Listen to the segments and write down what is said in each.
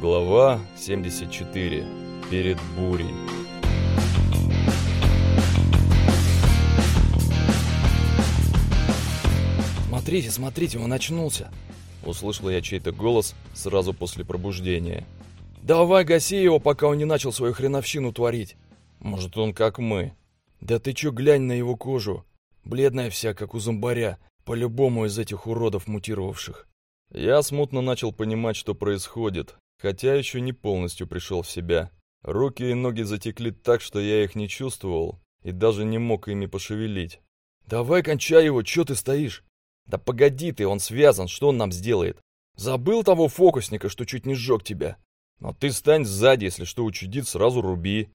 Глава 74. Перед бурей. «Смотрите, смотрите, он очнулся!» Услышал я чей-то голос сразу после пробуждения. «Давай гаси его, пока он не начал свою хреновщину творить!» «Может, он как мы?» «Да ты чё, глянь на его кожу! Бледная вся, как у зомбаря, по-любому из этих уродов мутировавших!» Я смутно начал понимать, что происходит, хотя еще не полностью пришел в себя. Руки и ноги затекли так, что я их не чувствовал и даже не мог ими пошевелить. «Давай кончай его, чё ты стоишь?» «Да погоди ты, он связан, что он нам сделает?» «Забыл того фокусника, что чуть не сжег тебя?» «Но ты стань сзади, если что учудит, сразу руби».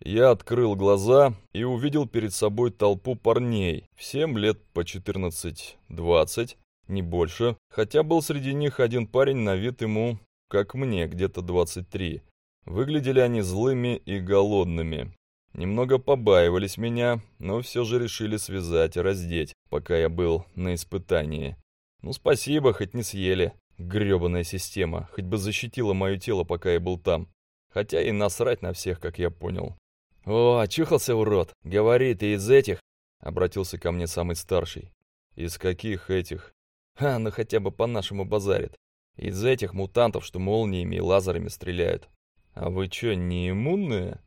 Я открыл глаза и увидел перед собой толпу парней, всем лет по 14-20, не больше, хотя был среди них один парень на вид ему, как мне, где-то 23. Выглядели они злыми и голодными. Немного побаивались меня, но все же решили связать и раздеть, пока я был на испытании. Ну спасибо, хоть не съели. Грёбаная система, хоть бы защитила мое тело, пока я был там. Хотя и насрать на всех, как я понял. «О, очухался, урод! Говори, ты из этих?» Обратился ко мне самый старший. «Из каких этих?» «А, ну хотя бы по-нашему базарит. Из этих мутантов, что молниями и лазерами стреляют». «А вы чё, не иммунные?»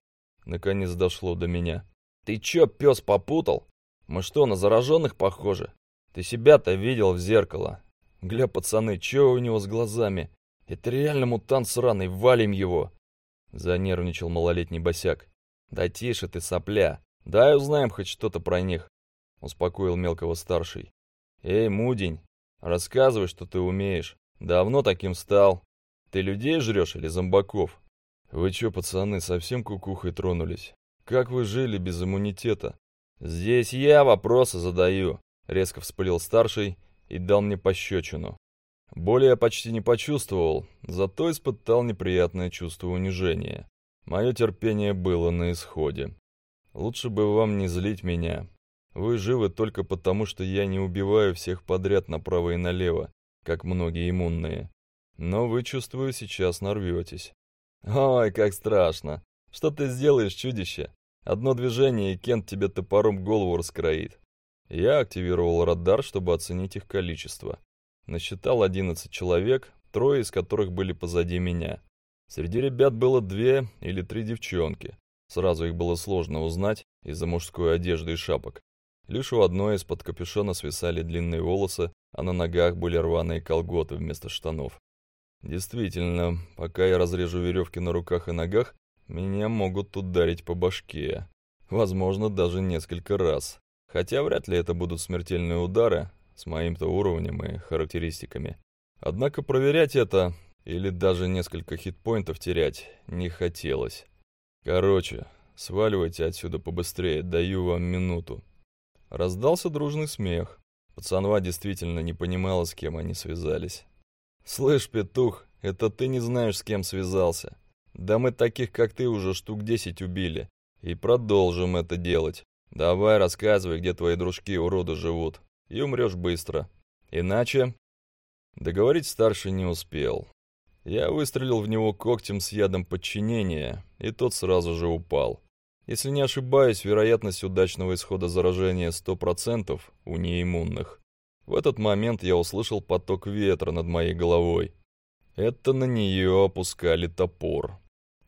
Наконец дошло до меня. «Ты чё, пес попутал? Мы что, на зараженных похожи? Ты себя-то видел в зеркало? Гля, пацаны, чё у него с глазами? Это реально мутант сраный, валим его!» Занервничал малолетний босяк. «Да тише ты, сопля! Дай узнаем хоть что-то про них!» Успокоил мелкого старший. «Эй, мудень, рассказывай, что ты умеешь. Давно таким стал. Ты людей жрешь или зомбаков?» «Вы чё, пацаны, совсем кукухой тронулись? Как вы жили без иммунитета?» «Здесь я вопросы задаю», — резко вспылил старший и дал мне пощечину. Боли я почти не почувствовал, зато испытал неприятное чувство унижения. Мое терпение было на исходе. Лучше бы вам не злить меня. Вы живы только потому, что я не убиваю всех подряд направо и налево, как многие иммунные. Но вы, чувствую, сейчас нарветесь. «Ой, как страшно! Что ты сделаешь, чудище? Одно движение, и Кент тебе топором голову раскроит». Я активировал радар, чтобы оценить их количество. Насчитал 11 человек, трое из которых были позади меня. Среди ребят было две или три девчонки. Сразу их было сложно узнать из-за мужской одежды и шапок. Лишь у одной из-под капюшона свисали длинные волосы, а на ногах были рваные колготы вместо штанов. Действительно, пока я разрежу веревки на руках и ногах, меня могут ударить по башке. Возможно, даже несколько раз. Хотя вряд ли это будут смертельные удары с моим-то уровнем и характеристиками. Однако проверять это, или даже несколько хитпоинтов терять, не хотелось. Короче, сваливайте отсюда побыстрее, даю вам минуту. Раздался дружный смех. Пацанва действительно не понимала, с кем они связались. «Слышь, петух, это ты не знаешь, с кем связался. Да мы таких, как ты, уже штук десять убили. И продолжим это делать. Давай рассказывай, где твои дружки-уроды живут. И умрешь быстро. Иначе...» Договорить старший не успел. Я выстрелил в него когтем с ядом подчинения, и тот сразу же упал. Если не ошибаюсь, вероятность удачного исхода заражения 100% у неиммунных. В этот момент я услышал поток ветра над моей головой. Это на нее опускали топор.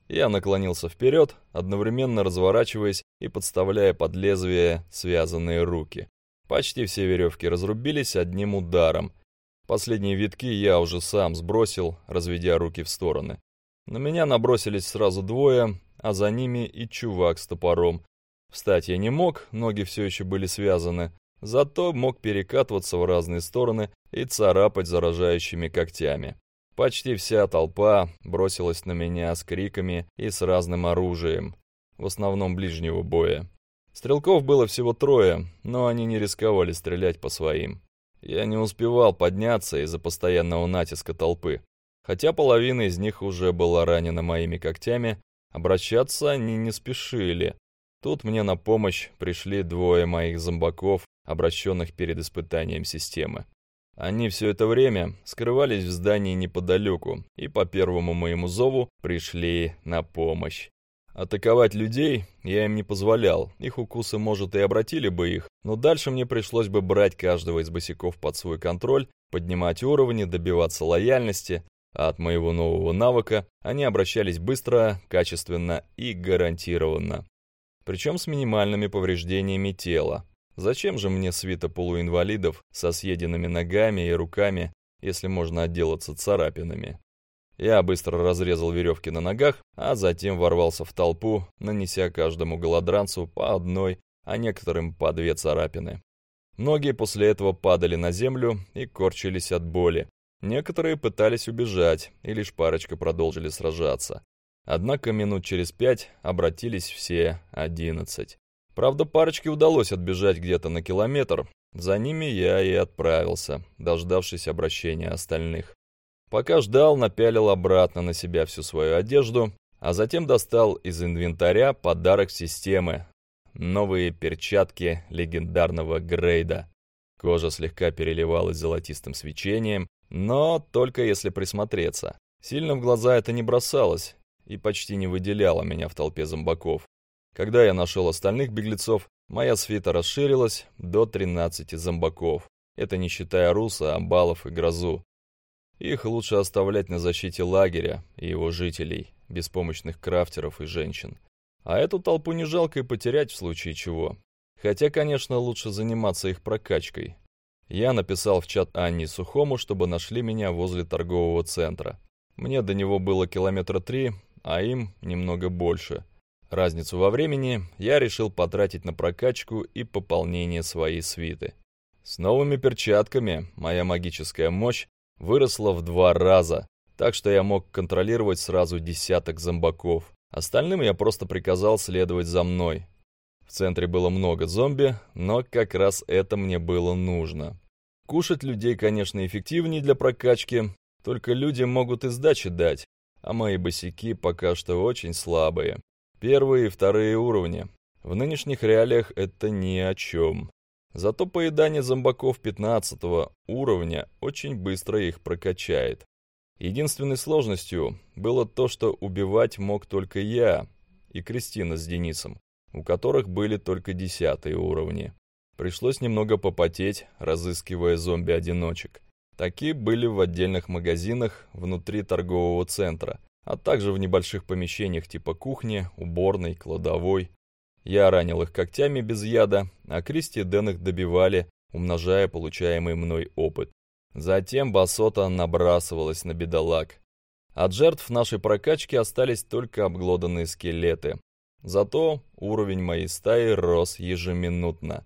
Я наклонился вперед, одновременно разворачиваясь и подставляя под лезвие связанные руки. Почти все веревки разрубились одним ударом. Последние витки я уже сам сбросил, разведя руки в стороны. На меня набросились сразу двое, а за ними и чувак с топором. Встать я не мог, ноги все еще были связаны, Зато мог перекатываться в разные стороны и царапать заражающими когтями. Почти вся толпа бросилась на меня с криками и с разным оружием, в основном ближнего боя. Стрелков было всего трое, но они не рисковали стрелять по своим. Я не успевал подняться из-за постоянного натиска толпы. Хотя половина из них уже была ранена моими когтями, обращаться они не спешили. Тут мне на помощь пришли двое моих зомбаков обращенных перед испытанием системы. Они все это время скрывались в здании неподалеку и по первому моему зову пришли на помощь. Атаковать людей я им не позволял, их укусы, может, и обратили бы их, но дальше мне пришлось бы брать каждого из босиков под свой контроль, поднимать уровни, добиваться лояльности, а от моего нового навыка они обращались быстро, качественно и гарантированно. Причем с минимальными повреждениями тела. Зачем же мне свита полуинвалидов со съеденными ногами и руками, если можно отделаться царапинами? Я быстро разрезал веревки на ногах, а затем ворвался в толпу, нанеся каждому голодранцу по одной, а некоторым по две царапины. Многие после этого падали на землю и корчились от боли. Некоторые пытались убежать, и лишь парочка продолжили сражаться. Однако минут через пять обратились все одиннадцать. Правда, парочке удалось отбежать где-то на километр. За ними я и отправился, дождавшись обращения остальных. Пока ждал, напялил обратно на себя всю свою одежду, а затем достал из инвентаря подарок системы. Новые перчатки легендарного Грейда. Кожа слегка переливалась золотистым свечением, но только если присмотреться. Сильно в глаза это не бросалось и почти не выделяло меня в толпе зомбаков. Когда я нашел остальных беглецов, моя свита расширилась до 13 зомбаков. Это не считая Руса, Амбалов и Грозу. Их лучше оставлять на защите лагеря и его жителей, беспомощных крафтеров и женщин. А эту толпу не жалко и потерять в случае чего. Хотя, конечно, лучше заниматься их прокачкой. Я написал в чат Анне Сухому, чтобы нашли меня возле торгового центра. Мне до него было километра три, а им немного больше. Разницу во времени я решил потратить на прокачку и пополнение своей свиты. С новыми перчатками моя магическая мощь выросла в два раза, так что я мог контролировать сразу десяток зомбаков. Остальным я просто приказал следовать за мной. В центре было много зомби, но как раз это мне было нужно. Кушать людей, конечно, эффективнее для прокачки, только люди могут и сдачи дать, а мои босики пока что очень слабые. Первые и вторые уровни. В нынешних реалиях это ни о чем. Зато поедание зомбаков 15 уровня очень быстро их прокачает. Единственной сложностью было то, что убивать мог только я и Кристина с Денисом, у которых были только десятые уровни. Пришлось немного попотеть, разыскивая зомби-одиночек. Такие были в отдельных магазинах внутри торгового центра, а также в небольших помещениях типа кухни, уборной, кладовой. Я ранил их когтями без яда, а Кристи и Дэн их добивали, умножая получаемый мной опыт. Затем басота набрасывалась на бедолаг. От жертв нашей прокачки остались только обглоданные скелеты. Зато уровень моей стаи рос ежеминутно.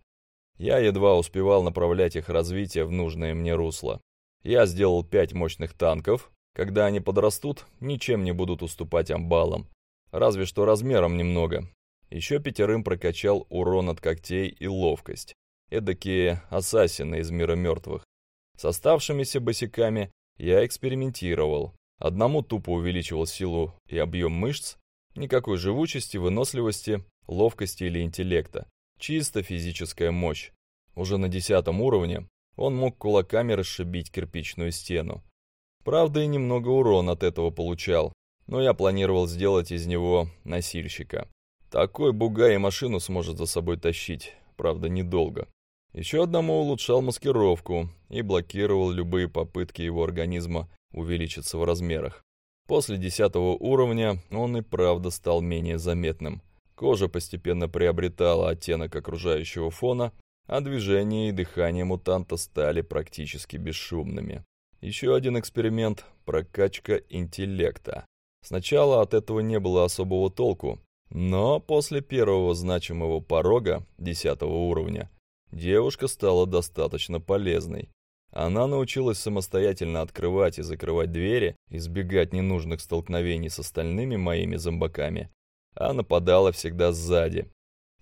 Я едва успевал направлять их развитие в нужное мне русло. Я сделал пять мощных танков. Когда они подрастут, ничем не будут уступать амбалам. Разве что размером немного. Еще пятерым прокачал урон от когтей и ловкость. Эдакие ассасины из мира мертвых. С оставшимися босиками я экспериментировал. Одному тупо увеличивал силу и объем мышц, никакой живучести, выносливости, ловкости или интеллекта. Чисто физическая мощь. Уже на десятом уровне он мог кулаками расшибить кирпичную стену. Правда, и немного урона от этого получал, но я планировал сделать из него носильщика. Такой бугай и машину сможет за собой тащить, правда, недолго. Еще одному улучшал маскировку и блокировал любые попытки его организма увеличиться в размерах. После десятого уровня он и правда стал менее заметным. Кожа постепенно приобретала оттенок окружающего фона, а движение и дыхание мутанта стали практически бесшумными. Еще один эксперимент – прокачка интеллекта. Сначала от этого не было особого толку, но после первого значимого порога, десятого уровня, девушка стала достаточно полезной. Она научилась самостоятельно открывать и закрывать двери, избегать ненужных столкновений с остальными моими зомбаками, а нападала всегда сзади.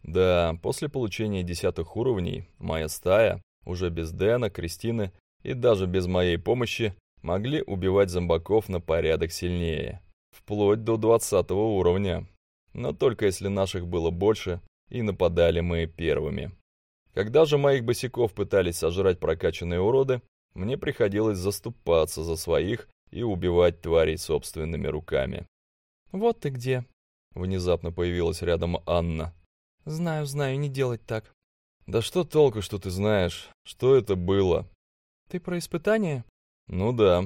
Да, после получения десятых уровней, моя стая, уже без Дэна, Кристины и даже без моей помощи, могли убивать зомбаков на порядок сильнее, вплоть до двадцатого уровня. Но только если наших было больше, и нападали мы первыми. Когда же моих босиков пытались сожрать прокачанные уроды, мне приходилось заступаться за своих и убивать тварей собственными руками. «Вот ты где!» — внезапно появилась рядом Анна. «Знаю, знаю, не делать так». «Да что толку, что ты знаешь? Что это было?» «Ты про испытание?» «Ну да.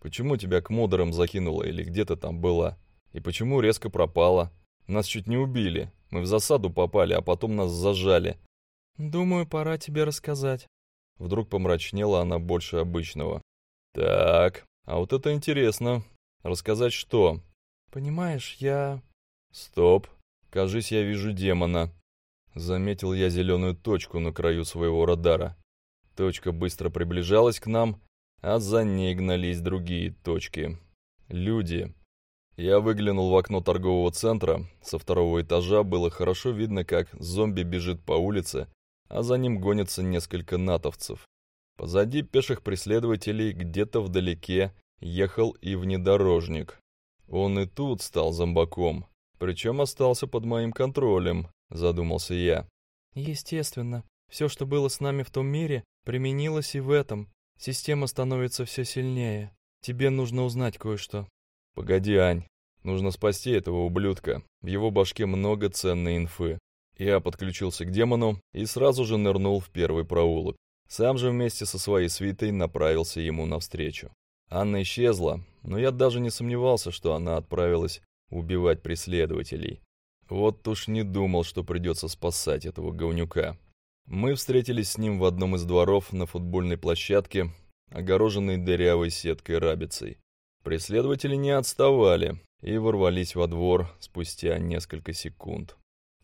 Почему тебя к модерам закинуло или где то там была? И почему резко пропала? Нас чуть не убили. Мы в засаду попали, а потом нас зажали». «Думаю, пора тебе рассказать». Вдруг помрачнела она больше обычного. «Так, а вот это интересно. Рассказать что?» «Понимаешь, я...» «Стоп. Кажись, я вижу демона». Заметил я зеленую точку на краю своего радара. Точка быстро приближалась к нам, а за ней гнались другие точки. Люди. Я выглянул в окно торгового центра. Со второго этажа было хорошо видно, как зомби бежит по улице, а за ним гонятся несколько натовцев. Позади пеших преследователей где-то вдалеке ехал и внедорожник. Он и тут стал зомбаком, причем остался под моим контролем, задумался я. Естественно, все, что было с нами в том мире, применилось и в этом. Система становится все сильнее. Тебе нужно узнать кое-что. Погоди, Ань. Нужно спасти этого ублюдка. В его башке много ценной инфы. Я подключился к демону и сразу же нырнул в первый проулок. Сам же вместе со своей свитой направился ему навстречу. Анна исчезла, но я даже не сомневался, что она отправилась убивать преследователей. Вот уж не думал, что придется спасать этого говнюка. Мы встретились с ним в одном из дворов на футбольной площадке, огороженной дырявой сеткой рабицей. Преследователи не отставали и ворвались во двор спустя несколько секунд.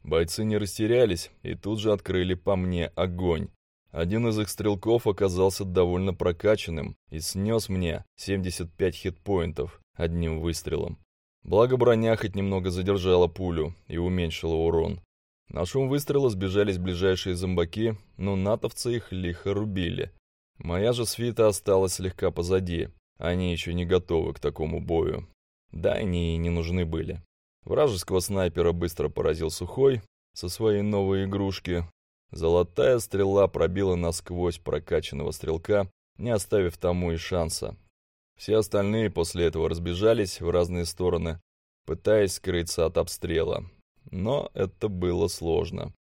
Бойцы не растерялись и тут же открыли по мне огонь. Один из их стрелков оказался довольно прокачанным и снес мне 75 хитпоинтов одним выстрелом. Благо броня хоть немного задержала пулю и уменьшила урон. На шум выстрела сбежались ближайшие зомбаки, но натовцы их лихо рубили. Моя же свита осталась слегка позади, они еще не готовы к такому бою. Да, они и не нужны были. Вражеского снайпера быстро поразил сухой со своей новой игрушки. Золотая стрела пробила насквозь прокачанного стрелка, не оставив тому и шанса. Все остальные после этого разбежались в разные стороны, пытаясь скрыться от обстрела. Но это было сложно.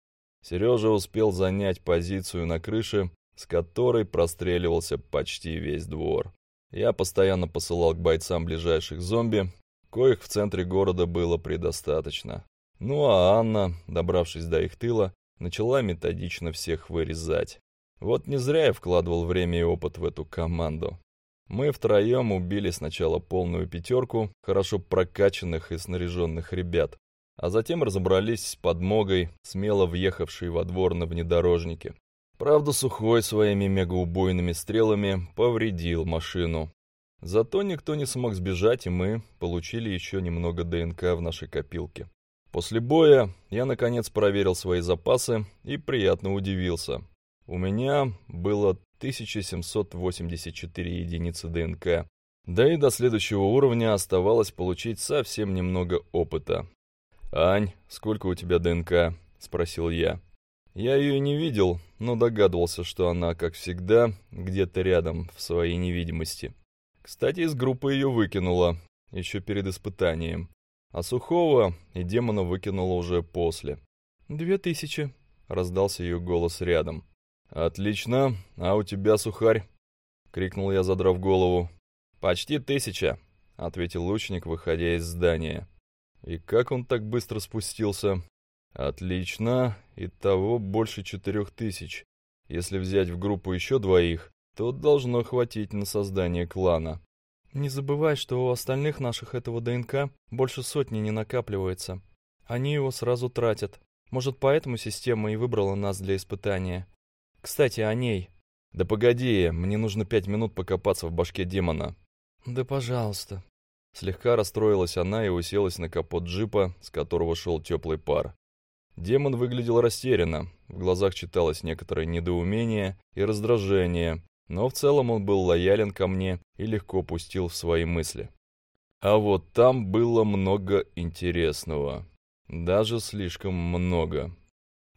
Сережа успел занять позицию на крыше, с которой простреливался почти весь двор. Я постоянно посылал к бойцам ближайших зомби, коих в центре города было предостаточно. Ну а Анна, добравшись до их тыла, начала методично всех вырезать. Вот не зря я вкладывал время и опыт в эту команду. Мы втроем убили сначала полную пятерку хорошо прокачанных и снаряженных ребят, а затем разобрались с подмогой, смело въехавшей во двор на внедорожнике. Правда, Сухой своими мегаубойными стрелами повредил машину, Зато никто не смог сбежать, и мы получили еще немного ДНК в нашей копилке. После боя я наконец проверил свои запасы и приятно удивился. У меня было 1784 единицы ДНК, да и до следующего уровня оставалось получить совсем немного опыта. «Ань, сколько у тебя ДНК?» – спросил я. Я ее не видел, но догадывался, что она, как всегда, где-то рядом в своей невидимости. Кстати, из группы ее выкинула, еще перед испытанием. А Сухого и демона выкинула уже после. «Две тысячи», — раздался ее голос рядом. «Отлично. А у тебя, сухарь?» — крикнул я, задрав голову. «Почти тысяча», — ответил лучник, выходя из здания. «И как он так быстро спустился?» «Отлично. Итого больше четырех тысяч. Если взять в группу еще двоих, Тут должно хватить на создание клана. Не забывай, что у остальных наших этого ДНК больше сотни не накапливается. Они его сразу тратят. Может, поэтому система и выбрала нас для испытания. Кстати, о ней. Да погоди, мне нужно пять минут покопаться в башке демона. Да пожалуйста. Слегка расстроилась она и уселась на капот джипа, с которого шел теплый пар. Демон выглядел растерянно, в глазах читалось некоторое недоумение и раздражение, но в целом он был лоялен ко мне и легко пустил в свои мысли. А вот там было много интересного. Даже слишком много.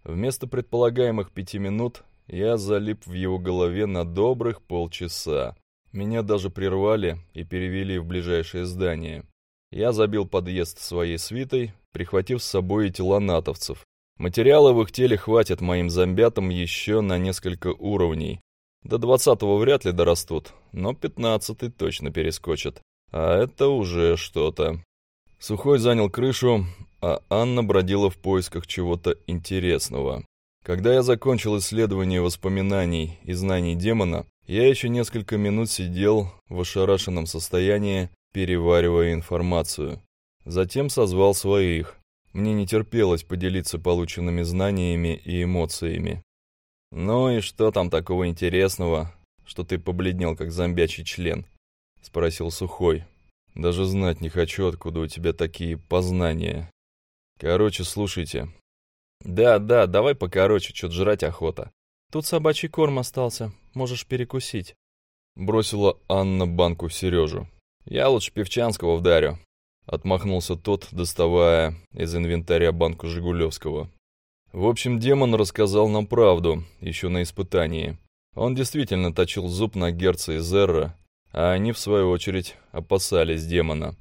Вместо предполагаемых пяти минут я залип в его голове на добрых полчаса. Меня даже прервали и перевели в ближайшее здание. Я забил подъезд своей свитой, прихватив с собой и тела натовцев. Материала в их теле хватит моим зомбятам еще на несколько уровней. До двадцатого вряд ли дорастут, но пятнадцатый точно перескочат. А это уже что-то. Сухой занял крышу, а Анна бродила в поисках чего-то интересного. Когда я закончил исследование воспоминаний и знаний демона, я еще несколько минут сидел в ошарашенном состоянии, переваривая информацию. Затем созвал своих. Мне не терпелось поделиться полученными знаниями и эмоциями. «Ну и что там такого интересного, что ты побледнел, как зомбячий член?» — спросил Сухой. «Даже знать не хочу, откуда у тебя такие познания. Короче, слушайте». «Да, да, давай покороче, что-то жрать охота». «Тут собачий корм остался, можешь перекусить». Бросила Анна банку Сережу. «Я лучше Певчанского вдарю. Отмахнулся тот, доставая из инвентаря банку Жигулевского. В общем, демон рассказал нам правду, еще на испытании. Он действительно точил зуб на Герца и Зерра, а они, в свою очередь, опасались демона.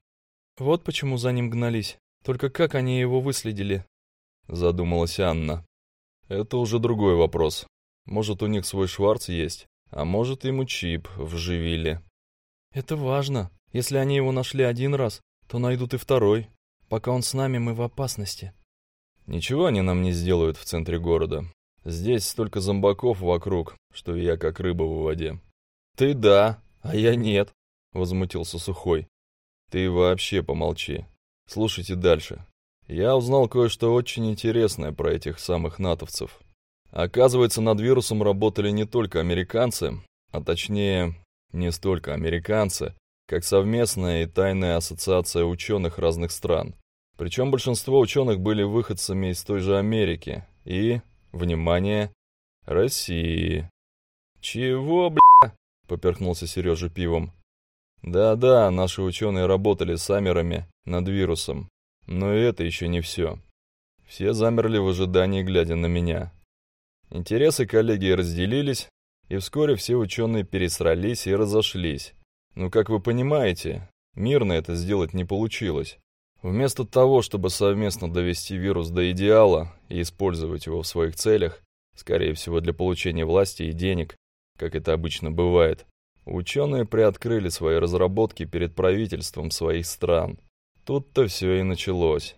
«Вот почему за ним гнались. Только как они его выследили?» Задумалась Анна. «Это уже другой вопрос. Может, у них свой Шварц есть, а может, ему чип вживили». «Это важно. Если они его нашли один раз, то найдут и второй. Пока он с нами, мы в опасности. Ничего они нам не сделают в центре города. Здесь столько зомбаков вокруг, что я как рыба в воде. Ты да, а я нет, возмутился Сухой. Ты вообще помолчи. Слушайте дальше. Я узнал кое-что очень интересное про этих самых натовцев. Оказывается, над вирусом работали не только американцы, а точнее, не столько американцы, как совместная и тайная ассоциация ученых разных стран. Причем большинство ученых были выходцами из той же Америки и, внимание, России. «Чего, бля?» — поперхнулся Сережа пивом. «Да-да, наши ученые работали с амерами над вирусом, но и это еще не все. Все замерли в ожидании, глядя на меня. Интересы коллеги разделились, и вскоре все ученые пересрались и разошлись, но, как вы понимаете, мирно это сделать не получилось. Вместо того, чтобы совместно довести вирус до идеала и использовать его в своих целях, скорее всего для получения власти и денег, как это обычно бывает, ученые приоткрыли свои разработки перед правительством своих стран. Тут-то все и началось.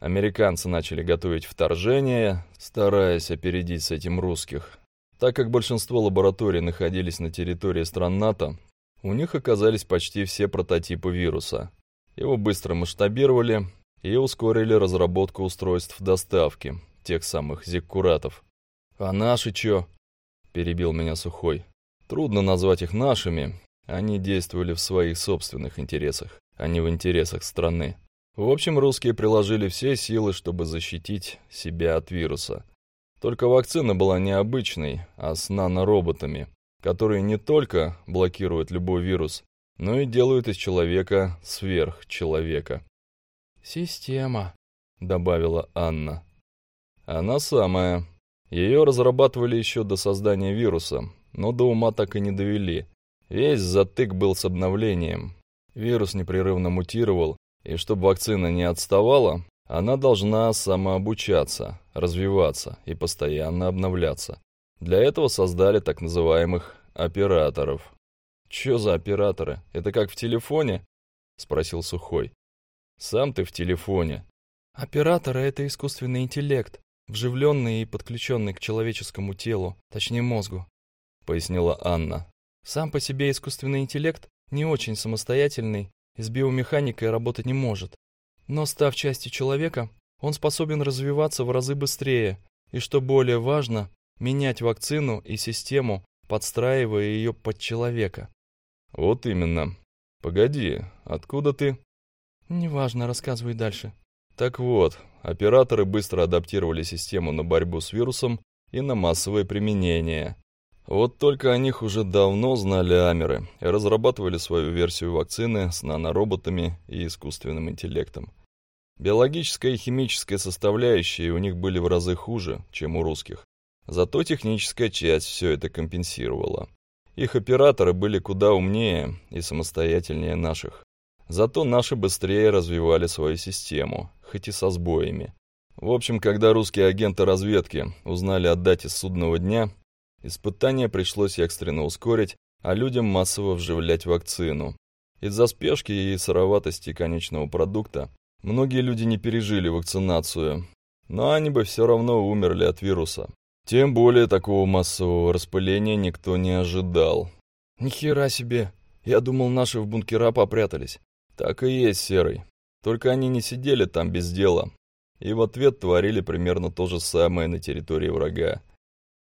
Американцы начали готовить вторжение, стараясь опередить с этим русских. Так как большинство лабораторий находились на территории стран НАТО, у них оказались почти все прототипы вируса. Его быстро масштабировали и ускорили разработку устройств доставки, тех самых зиккуратов. «А наши чё?» – перебил меня Сухой. «Трудно назвать их нашими. Они действовали в своих собственных интересах, а не в интересах страны. В общем, русские приложили все силы, чтобы защитить себя от вируса. Только вакцина была необычной, а с нанороботами, которые не только блокируют любой вирус, но и делают из человека сверхчеловека. «Система», — добавила Анна. «Она самая. Ее разрабатывали еще до создания вируса, но до ума так и не довели. Весь затык был с обновлением. Вирус непрерывно мутировал, и чтобы вакцина не отставала, она должна самообучаться, развиваться и постоянно обновляться. Для этого создали так называемых операторов. «Чё за операторы? Это как в телефоне?» — спросил Сухой. «Сам ты в телефоне». «Операторы — это искусственный интеллект, вживленный и подключенный к человеческому телу, точнее мозгу», — пояснила Анна. «Сам по себе искусственный интеллект не очень самостоятельный и с биомеханикой работать не может. Но став частью человека, он способен развиваться в разы быстрее и, что более важно, менять вакцину и систему, подстраивая ее под человека. Вот именно. Погоди, откуда ты? Неважно, рассказывай дальше. Так вот, операторы быстро адаптировали систему на борьбу с вирусом и на массовое применение. Вот только о них уже давно знали амеры и разрабатывали свою версию вакцины с нанороботами и искусственным интеллектом. Биологическая и химическая составляющие у них были в разы хуже, чем у русских. Зато техническая часть все это компенсировала. Их операторы были куда умнее и самостоятельнее наших. Зато наши быстрее развивали свою систему, хоть и со сбоями. В общем, когда русские агенты разведки узнали о дате судного дня, испытание пришлось экстренно ускорить, а людям массово вживлять вакцину. Из-за спешки и сыроватости конечного продукта многие люди не пережили вакцинацию, но они бы все равно умерли от вируса. Тем более такого массового распыления никто не ожидал. «Ни хера себе! Я думал, наши в бункера попрятались». Так и есть, Серый. Только они не сидели там без дела. И в ответ творили примерно то же самое на территории врага.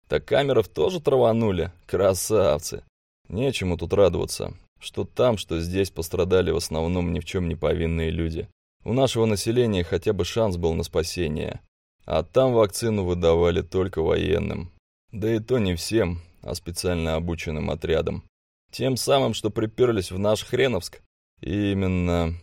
Так камеров тоже траванули? Красавцы! Нечему тут радоваться. Что там, что здесь пострадали в основном ни в чем не повинные люди. У нашего населения хотя бы шанс был на спасение. А там вакцину выдавали только военным. Да и то не всем, а специально обученным отрядам. Тем самым, что приперлись в наш Хреновск. Именно.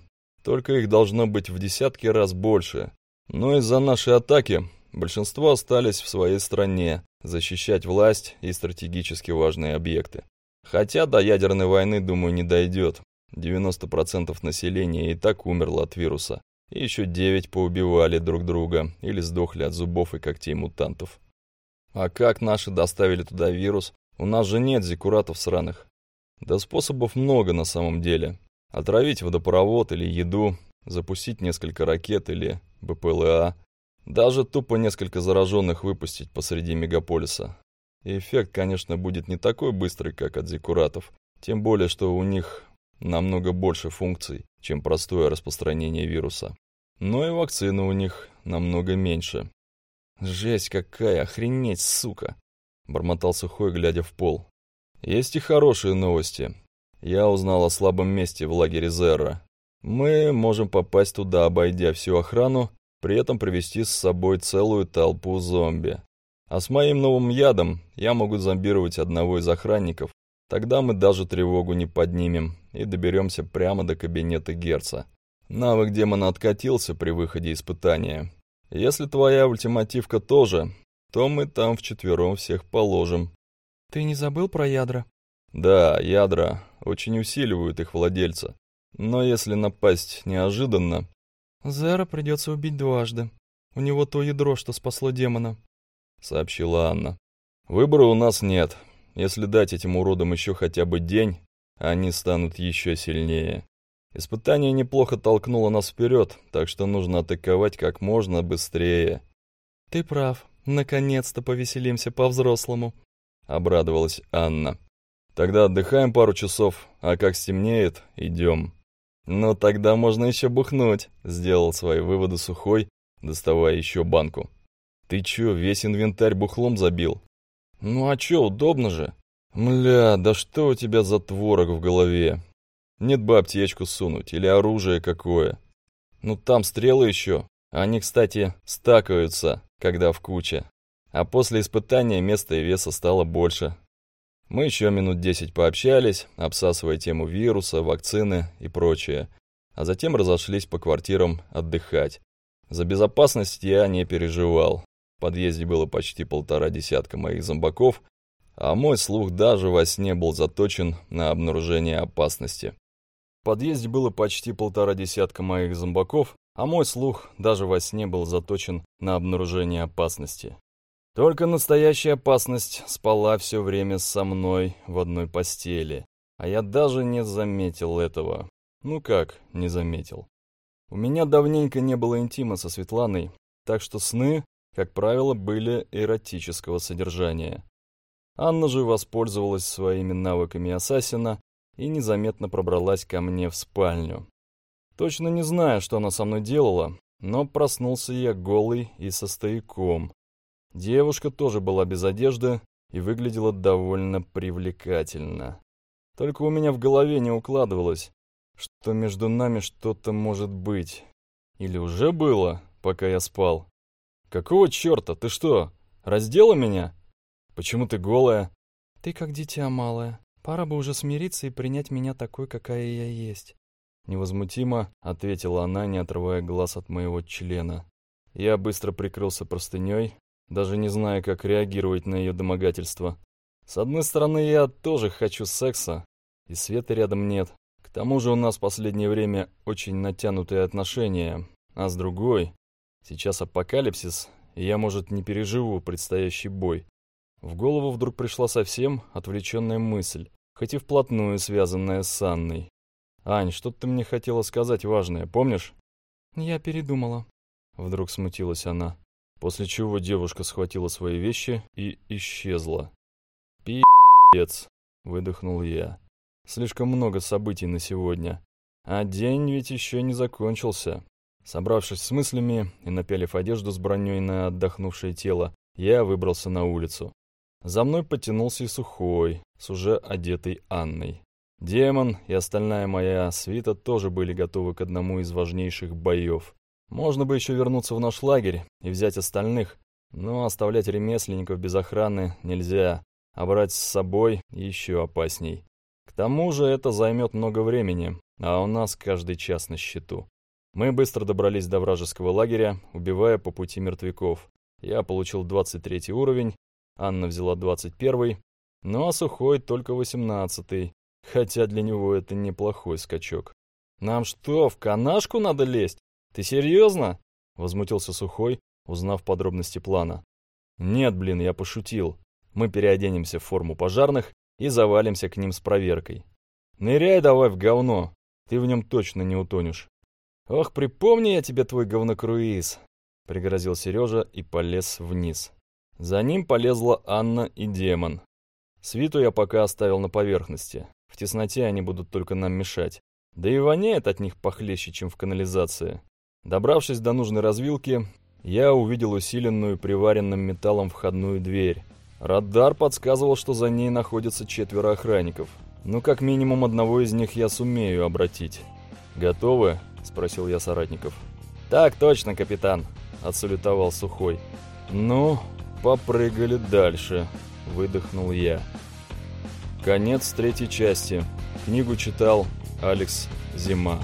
Только их должно быть в десятки раз больше. Но из-за нашей атаки большинство остались в своей стране, защищать власть и стратегически важные объекты. Хотя до ядерной войны, думаю, не дойдет. 90% населения и так умерло от вируса. И еще 9 поубивали друг друга или сдохли от зубов и когтей мутантов. А как наши доставили туда вирус? У нас же нет зиккуратов сраных. Да способов много на самом деле. Отравить водопровод или еду, запустить несколько ракет или БПЛА. Даже тупо несколько зараженных выпустить посреди мегаполиса. И эффект, конечно, будет не такой быстрый, как от зиккуратов. Тем более, что у них намного больше функций, чем простое распространение вируса. Но и вакцины у них намного меньше. «Жесть какая, охренеть, сука!» — бормотал Сухой, глядя в пол. «Есть и хорошие новости. Я узнал о слабом месте в лагере Зерра. Мы можем попасть туда, обойдя всю охрану, при этом привести с собой целую толпу зомби. А с моим новым ядом я могу зомбировать одного из охранников Тогда мы даже тревогу не поднимем и доберемся прямо до кабинета Герца. Навык демона откатился при выходе испытания. Если твоя ультимативка тоже, то мы там вчетвером всех положим. Ты не забыл про ядра? Да, ядра очень усиливают их владельца. Но если напасть неожиданно... Зера придется убить дважды. У него то ядро, что спасло демона, — сообщила Анна. Выбора у нас нет. Если дать этим уродам еще хотя бы день, они станут еще сильнее. Испытание неплохо толкнуло нас вперед, так что нужно атаковать как можно быстрее. «Ты прав. Наконец-то повеселимся по-взрослому», — обрадовалась Анна. «Тогда отдыхаем пару часов, а как стемнеет, идем». «Ну, тогда можно еще бухнуть», — сделал свои выводы Сухой, доставая еще банку. «Ты че, весь инвентарь бухлом забил?» «Ну а чё, удобно же?» «Мля, да что у тебя за творог в голове? Нет бы аптечку сунуть или оружие какое. Ну там стрелы еще. Они, кстати, стакаются, когда в куче. А после испытания места и веса стало больше. Мы еще минут десять пообщались, обсасывая тему вируса, вакцины и прочее. А затем разошлись по квартирам отдыхать. За безопасность я не переживал. В подъезде было почти полтора десятка моих зомбаков, а мой слух даже во сне был заточен на обнаружение опасности. В подъезде было почти полтора десятка моих зомбаков, а мой слух даже во сне был заточен на обнаружение опасности. Только настоящая опасность спала все время со мной в одной постели, а я даже не заметил этого. Ну как, не заметил. У меня давненько не было интима со Светланой, так что сны как правило, были эротического содержания. Анна же воспользовалась своими навыками ассасина и незаметно пробралась ко мне в спальню. Точно не знаю, что она со мной делала, но проснулся я голый и со стояком. Девушка тоже была без одежды и выглядела довольно привлекательно. Только у меня в голове не укладывалось, что между нами что-то может быть. Или уже было, пока я спал. «Какого черта? Ты что, раздела меня? Почему ты голая?» «Ты как дитя малое. Пора бы уже смириться и принять меня такой, какая я есть». Невозмутимо ответила она, не отрывая глаз от моего члена. Я быстро прикрылся простыней, даже не зная, как реагировать на ее домогательство. С одной стороны, я тоже хочу секса, и света рядом нет. К тому же у нас в последнее время очень натянутые отношения, а с другой, сейчас апокалипсис, и я, может, не переживу предстоящий бой. В голову вдруг пришла совсем отвлеченная мысль, хоть и вплотную связанная с Анной. «Ань, что ты мне хотела сказать важное, помнишь?» «Я передумала», — вдруг смутилась она, после чего девушка схватила свои вещи и исчезла. «Пи***ец», — выдохнул я. «Слишком много событий на сегодня. А день ведь еще не закончился». Собравшись с мыслями и напялив одежду с броней на отдохнувшее тело, я выбрался на улицу. За мной потянулся и Сухой, с уже одетой Анной. Демон и остальная моя свита тоже были готовы к одному из важнейших боев. Можно бы еще вернуться в наш лагерь и взять остальных, но оставлять ремесленников без охраны нельзя, а брать с собой еще опасней. К тому же это займет много времени, а у нас каждый час на счету. Мы быстро добрались до вражеского лагеря, убивая по пути мертвяков. Я получил 23 уровень, Анна взяла 21, ну а Сухой только 18, хотя для него это неплохой скачок. «Нам что, в канашку надо лезть? Ты серьезно?» — возмутился Сухой, узнав подробности плана. «Нет, блин, я пошутил. Мы переоденемся в форму пожарных и завалимся к ним с проверкой. Ныряй давай в говно, ты в нем точно не утонешь». «Ох, припомни я тебе твой говнокруиз!» — пригрозил Сережа и полез вниз. За ним полезла Анна и демон. Свиту я пока оставил на поверхности. В тесноте они будут только нам мешать. Да и воняет от них похлеще, чем в канализации. Добравшись до нужной развилки, я увидел усиленную приваренным металлом входную дверь. Радар подсказывал, что за ней находится четверо охранников. Ну, как минимум одного из них я сумею обратить. «Готовы?» — спросил я соратников. «Так точно, капитан», — отсалютовал Сухой. «Ну, попрыгали дальше», — выдохнул я. Конец третьей части. Книгу читал Алекс Зима.